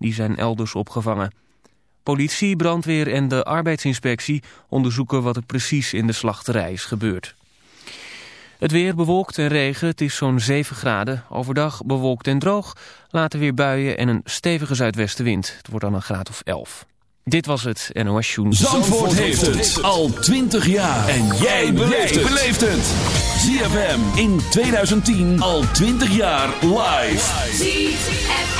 Die zijn elders opgevangen. Politie, brandweer en de arbeidsinspectie onderzoeken wat er precies in de slachterij is gebeurd. Het weer bewolkt en regen, het is zo'n 7 graden. Overdag bewolkt en droog, later weer buien en een stevige zuidwestenwind. Het wordt dan een graad of 11. Dit was het NOS Joen. Zandvoort, Zandvoort heeft het al 20 jaar. En jij beleeft het. ZFM in 2010 al 20 jaar live. ZFM.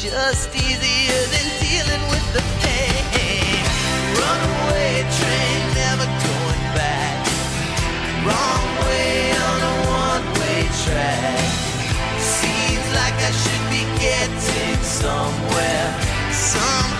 just easier than dealing with the pain. Runaway train, never going back. Wrong way on a one-way track. Seems like I should be getting somewhere. Somewhere.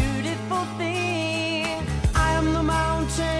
beautiful thing. I am the mountain.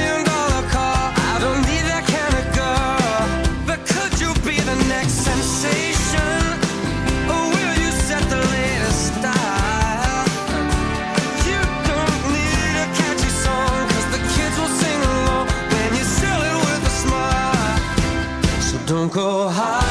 go high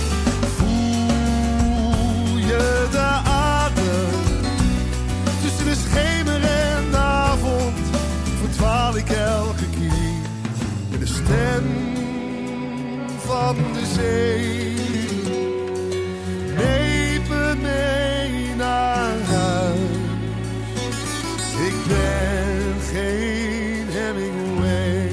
Stem van de zee. Neem me mee naar huis. Ik ben geen Hemingway.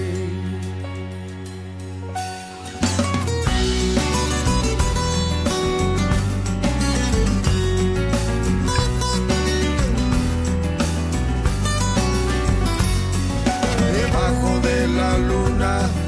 debajo de la luna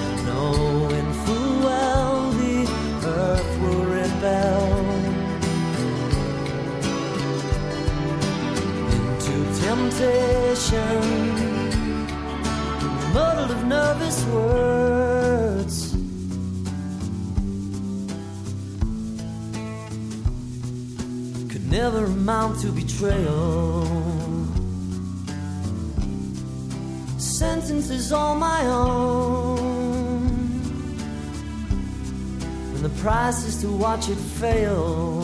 temptation, muddled of nervous words. Could never amount to betrayal. Sentences all my own. And the price is to watch it fail.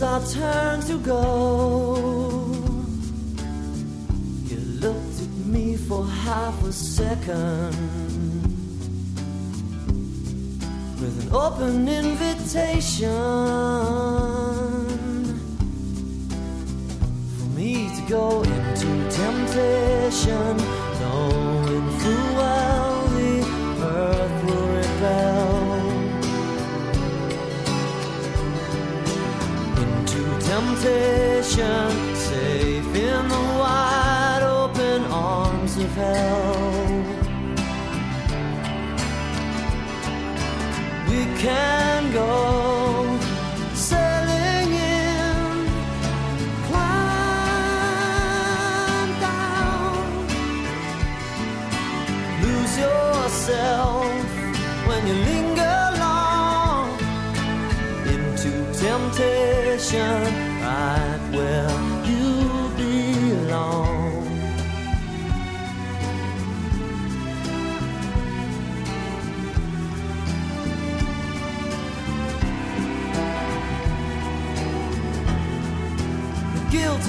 As I turn to go, you looked at me for half a second with an open invitation for me to go into temptation, temptation, safe in the wide open arms of hell. We can go sailing in, climb down, lose yourself when you linger long into temptation,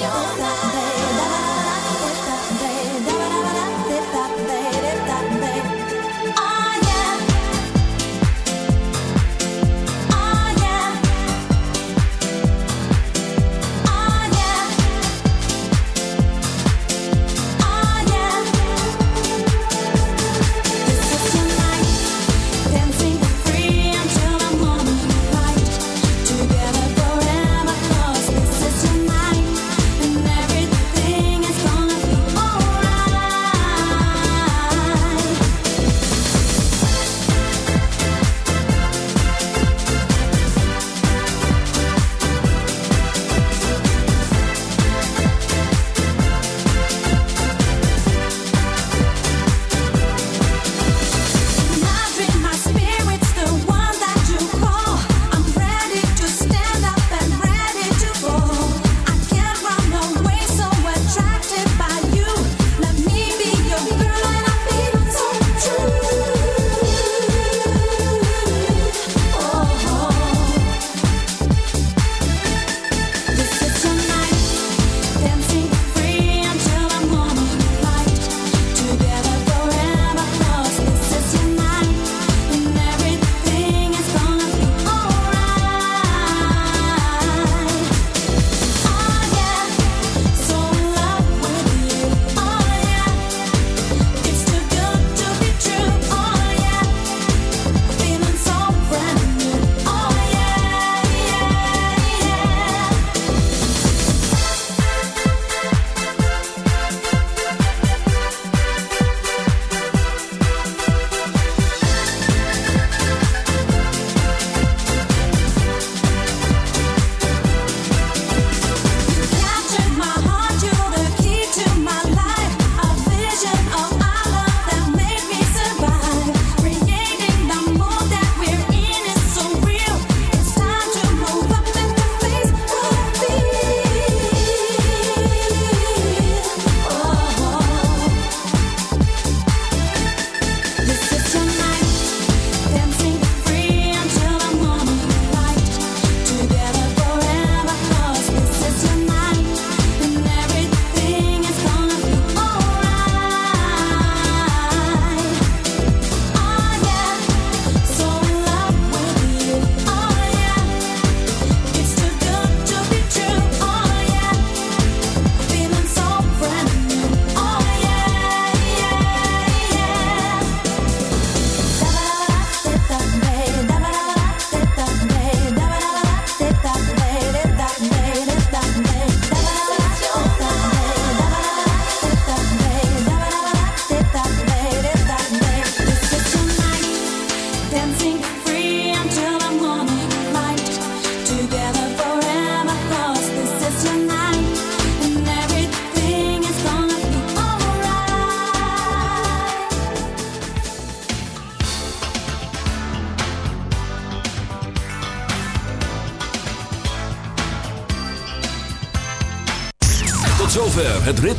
Sensacional.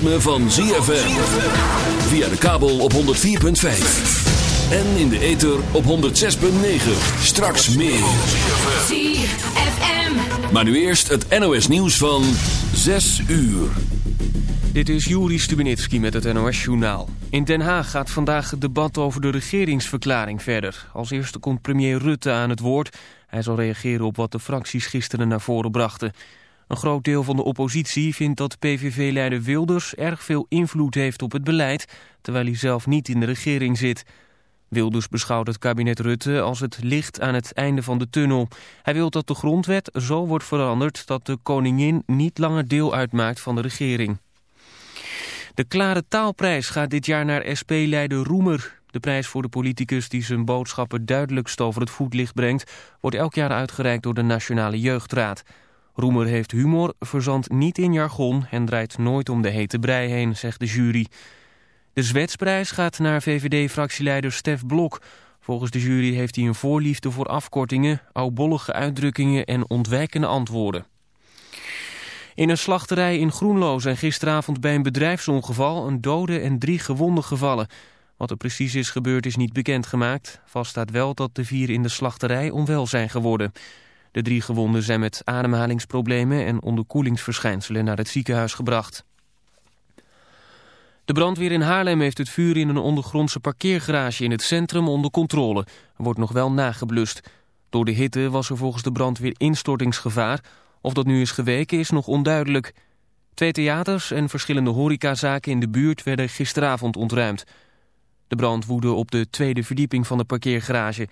Ritme van ZFM. Via de kabel op 104.5. En in de ether op 106.9. Straks meer. ZFM. Maar nu eerst het NOS nieuws van 6 uur. Dit is Juri Stubenitski met het NOS-journaal. In Den Haag gaat vandaag het debat over de regeringsverklaring verder. Als eerste komt premier Rutte aan het woord. Hij zal reageren op wat de fracties gisteren naar voren brachten. Een groot deel van de oppositie vindt dat PVV-leider Wilders erg veel invloed heeft op het beleid, terwijl hij zelf niet in de regering zit. Wilders beschouwt het kabinet Rutte als het licht aan het einde van de tunnel. Hij wil dat de grondwet zo wordt veranderd dat de koningin niet langer deel uitmaakt van de regering. De Klare Taalprijs gaat dit jaar naar SP-leider Roemer. De prijs voor de politicus die zijn boodschappen duidelijkst over het voetlicht brengt... wordt elk jaar uitgereikt door de Nationale Jeugdraad. Roemer heeft humor, verzandt niet in jargon... en draait nooit om de hete brei heen, zegt de jury. De Zwetsprijs gaat naar VVD-fractieleider Stef Blok. Volgens de jury heeft hij een voorliefde voor afkortingen... oudbollige uitdrukkingen en ontwijkende antwoorden. In een slachterij in Groenlo zijn gisteravond bij een bedrijfsongeval een dode en drie gewonden gevallen. Wat er precies is gebeurd is niet bekendgemaakt. Vast staat wel dat de vier in de slachterij onwel zijn geworden. De drie gewonden zijn met ademhalingsproblemen en onderkoelingsverschijnselen naar het ziekenhuis gebracht. De brandweer in Haarlem heeft het vuur in een ondergrondse parkeergarage in het centrum onder controle. Er wordt nog wel nageblust. Door de hitte was er volgens de brandweer instortingsgevaar. Of dat nu is geweken is nog onduidelijk. Twee theaters en verschillende horecazaken in de buurt werden gisteravond ontruimd. De brand woedde op de tweede verdieping van de parkeergarage.